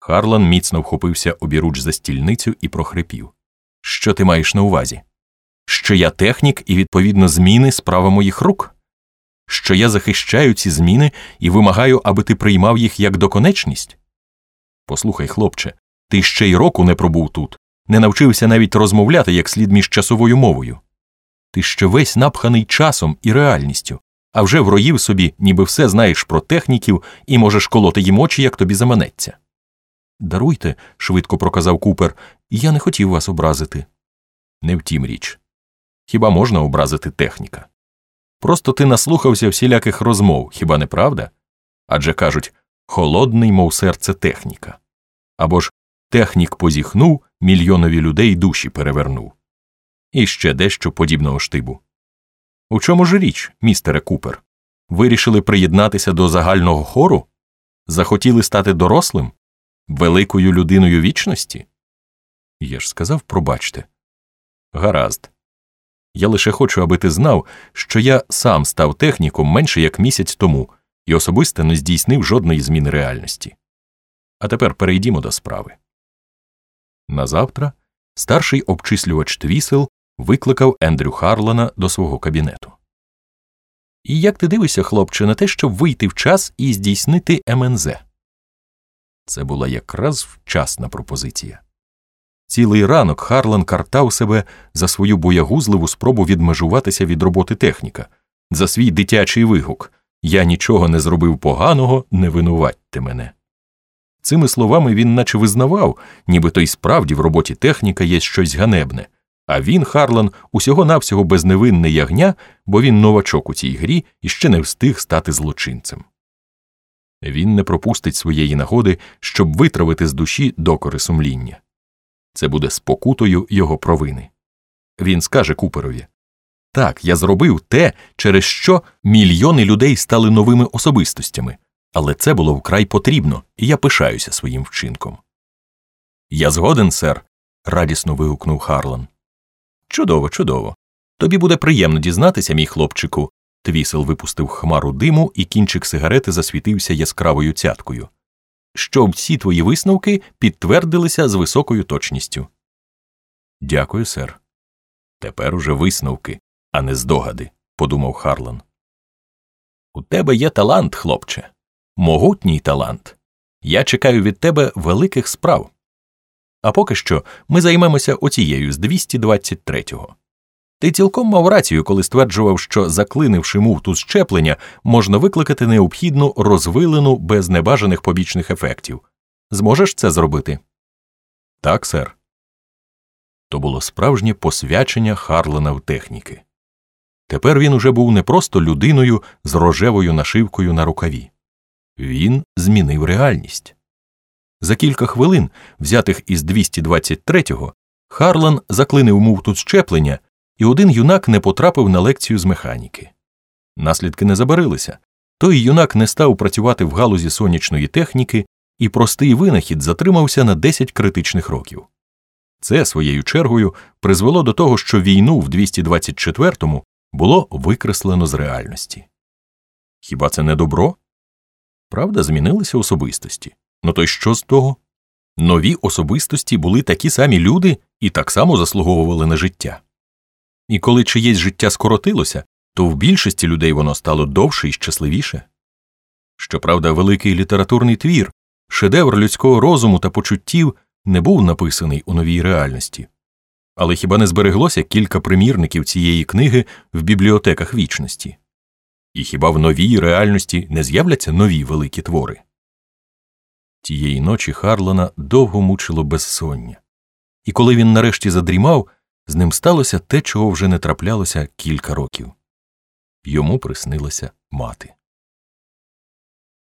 Харлан міцно вхопився обіруч за стільницю і прохрипів. Що ти маєш на увазі? Що я технік і, відповідно, зміни справа моїх рук? Що я захищаю ці зміни і вимагаю, аби ти приймав їх як доконечність? Послухай, хлопче, ти ще й року не пробув тут, не навчився навіть розмовляти як слід між часовою мовою. Ти ще весь напханий часом і реальністю, а вже вроїв собі, ніби все знаєш про техніків і можеш колоти їм очі, як тобі заманеться. Даруйте, швидко проказав Купер, я не хотів вас образити. Не втім річ. Хіба можна образити техніка? Просто ти наслухався всіляких розмов, хіба не правда? Адже кажуть холодний, мов серце техніка. Або ж технік позіхнув, мільйонові людей душі перевернув. І ще дещо подібного штибу. У чому ж річ, містере Купер? Вирішили приєднатися до загального хору? Захотіли стати дорослим? Великою людиною вічності? Я ж сказав, пробачте. Гаразд. Я лише хочу, аби ти знав, що я сам став техніком менше як місяць тому і особисто не здійснив жодної зміни реальності. А тепер перейдімо до справи. Назавтра старший обчислювач твісел викликав Ендрю Харлана до свого кабінету. І як ти дивишся, хлопче, на те, щоб вийти в час і здійснити МНЗ? Це була якраз вчасна пропозиція. Цілий ранок Харлан картав себе за свою боягузливу спробу відмежуватися від роботи техніка, за свій дитячий вигук Я нічого не зробив поганого, не винуватьте мене. Цими словами він наче визнавав, ніби то й справді в роботі техніка є щось ганебне, а він, Харлан, усього навсього безневинне ягня, бо він новачок у цій грі і ще не встиг стати злочинцем. Він не пропустить своєї нагоди, щоб витравити з душі докори сумління. Це буде спокутою його провини. Він скаже Куперові так, я зробив те, через що мільйони людей стали новими особистостями, але це було вкрай потрібно, і я пишаюся своїм вчинком. Я згоден, сер, радісно вигукнув Харлан. Чудово, чудово. Тобі буде приємно дізнатися, мій хлопчику. Твісел випустив хмару диму, і кінчик сигарети засвітився яскравою цяткою. Що всі твої висновки підтвердилися з високою точністю. Дякую, сер. Тепер уже висновки, а не здогади, подумав Харлан. У тебе є талант, хлопче, могутній талант. Я чекаю від тебе великих справ. А поки що ми займемося оцією з 223-го. Ти цілком мав рацію, коли стверджував, що, заклинивши муфту щеплення, можна викликати необхідну розвилену без небажаних побічних ефектів. Зможеш це зробити? Так, сер. То було справжнє посвячення Харлана в техніки. Тепер він уже був не просто людиною з рожевою нашивкою на рукаві. Він змінив реальність. За кілька хвилин, взятих із 223-го, Харлан заклинив муфту щеплення і один юнак не потрапив на лекцію з механіки. Наслідки не забарилися. Той юнак не став працювати в галузі сонячної техніки, і простий винахід затримався на 10 критичних років. Це своєю чергою призвело до того, що війну в 224-му було викреслено з реальності. Хіба це не добро? Правда, змінилися особистості. Ну то й що з того? Нові особистості були такі самі люди і так само заслуговували на життя. І коли чиєсь життя скоротилося, то в більшості людей воно стало довше і щасливіше. Щоправда, великий літературний твір, шедевр людського розуму та почуттів не був написаний у новій реальності. Але хіба не збереглося кілька примірників цієї книги в бібліотеках вічності? І хіба в новій реальності не з'являться нові великі твори? Тієї ночі Харлана довго мучило безсоння, і коли він нарешті задрімав, з ним сталося те, чого вже не траплялося кілька років йому приснилася мати.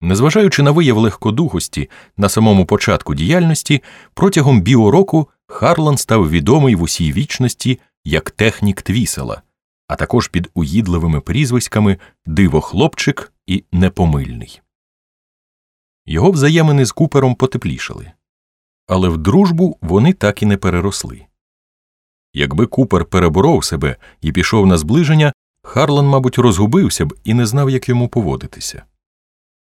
Незважаючи на вияв легкодухості на самому початку діяльності, протягом біороку Харлан став відомий в усій вічності як технік твісела, а також під уїдливими прізвиськами Дивохлопчик і Непомильний. Його взаємини з купером потеплішали, але в дружбу вони так і не переросли. Якби Купер переборов себе і пішов на зближення, Харлан, мабуть, розгубився б і не знав, як йому поводитися.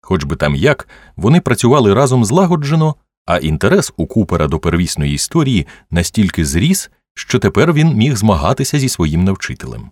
Хоч би там як, вони працювали разом злагоджено, а інтерес у Купера до первісної історії настільки зріс, що тепер він міг змагатися зі своїм навчителем.